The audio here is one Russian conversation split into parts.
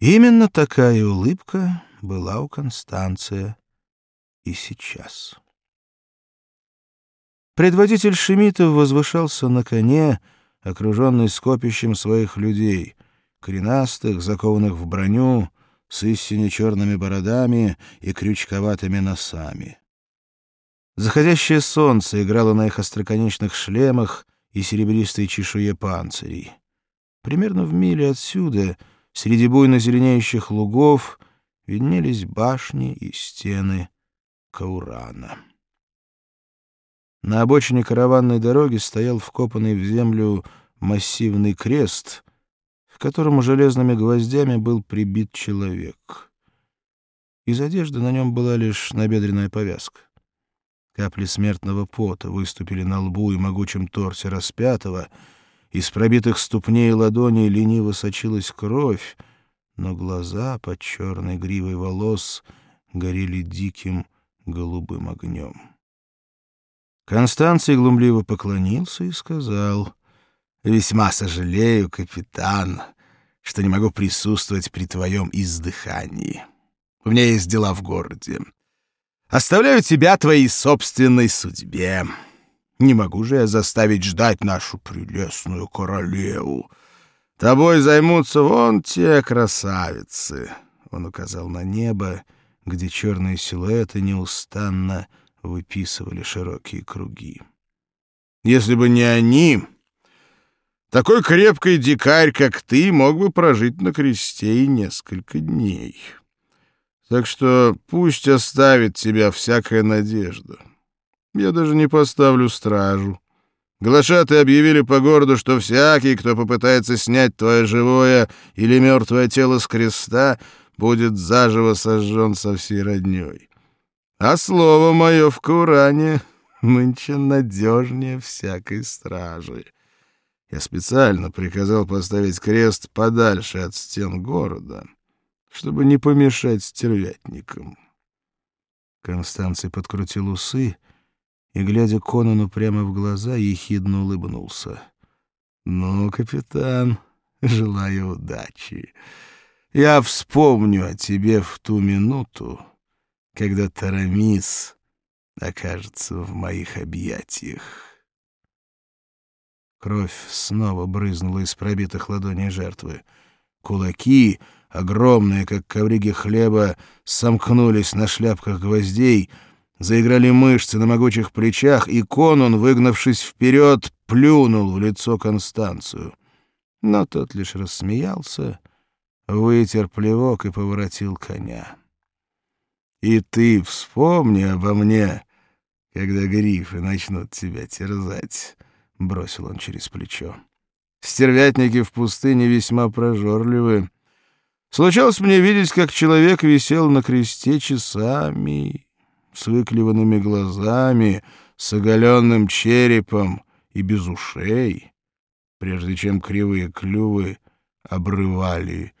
Именно такая улыбка была у Констанция и сейчас. Предводитель Шемитов возвышался на коне, окруженный скопищем своих людей, коренастых, закованных в броню, с истинно черными бородами и крючковатыми носами. Заходящее солнце играло на их остроконечных шлемах и серебристой чешуе панцирей. Примерно в миле отсюда, среди буйно зеленеющих лугов, виднелись башни и стены Каурана. На обочине караванной дороги стоял вкопанный в землю массивный крест, к которому железными гвоздями был прибит человек. Из одежды на нем была лишь набедренная повязка. Капли смертного пота выступили на лбу и могучем торсе распятого, из пробитых ступней и ладоней лениво сочилась кровь, но глаза под черной гривой волос горели диким голубым огнем. Констанций глумливо поклонился и сказал, «Весьма сожалею, капитан, что не могу присутствовать при твоем издыхании. У меня есть дела в городе. Оставляю тебя твоей собственной судьбе. Не могу же я заставить ждать нашу прелестную королеву. Тобой займутся вон те красавицы». Он указал на небо, где черные силуэты неустанно выписывали широкие круги. Если бы не они, такой крепкий дикарь, как ты, мог бы прожить на кресте и несколько дней. Так что пусть оставит тебя всякая надежда. Я даже не поставлю стражу. Глашаты объявили по городу, что всякий, кто попытается снять твое живое или мертвое тело с креста, будет заживо сожжен со всей родней. А слово мое в Куране нынче надежнее всякой стражи. Я специально приказал поставить крест подальше от стен города, чтобы не помешать стервятникам. Констанций подкрутил усы и, глядя Конану прямо в глаза, ехидно улыбнулся. — Ну, капитан, желаю удачи. Я вспомню о тебе в ту минуту, когда Тарамис окажется в моих объятиях. Кровь снова брызнула из пробитых ладоней жертвы. Кулаки, огромные, как ковриги хлеба, сомкнулись на шляпках гвоздей, заиграли мышцы на могучих плечах, и Конун, выгнавшись вперед, плюнул в лицо Констанцию. Но тот лишь рассмеялся, вытер плевок и поворотил коня. И ты вспомни обо мне, когда грифы начнут тебя терзать, — бросил он через плечо. Стервятники в пустыне весьма прожорливы. Случалось мне видеть, как человек висел на кресте часами, с выклеванными глазами, с оголенным черепом и без ушей, прежде чем кривые клювы обрывали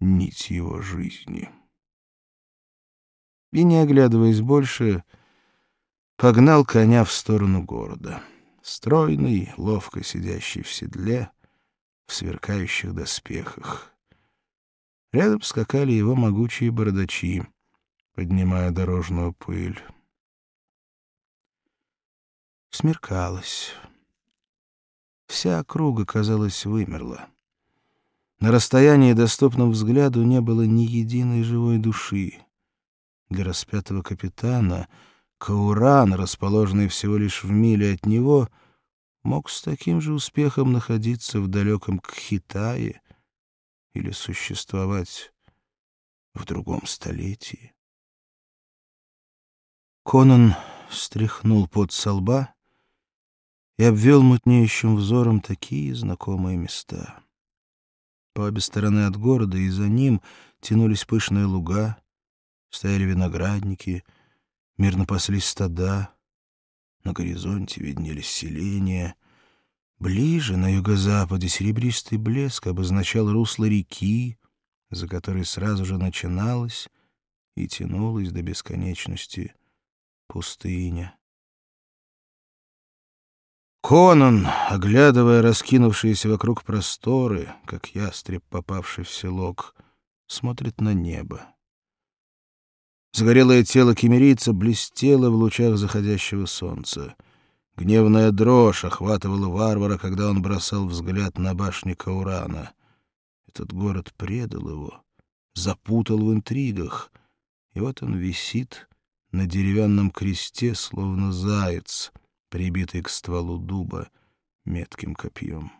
нить его жизни и, не оглядываясь больше, погнал коня в сторону города. Стройный, ловко сидящий в седле, в сверкающих доспехах. Рядом скакали его могучие бородачи, поднимая дорожную пыль. Смеркалось. Вся округа, казалось, вымерла. На расстоянии, доступном взгляду, не было ни единой живой души. Для распятого капитана Кауран, расположенный всего лишь в миле от него, мог с таким же успехом находиться в далеком Кхитае или существовать в другом столетии. Конан стряхнул под со лба и обвел мутнеющим взором такие знакомые места. По обе стороны от города и за ним тянулись пышные луга, Стояли виноградники, мирно паслись стада. На горизонте виднелись селения. Ближе, на юго-западе, серебристый блеск обозначал русло реки, за которой сразу же начиналась и тянулась до бесконечности пустыня. Конан, оглядывая раскинувшиеся вокруг просторы, как ястреб, попавший в селок, смотрит на небо. Загорелое тело кемерийца блестело в лучах заходящего солнца. Гневная дрожь охватывала варвара, когда он бросал взгляд на башни Каурана. Этот город предал его, запутал в интригах, и вот он висит на деревянном кресте, словно заяц, прибитый к стволу дуба метким копьем.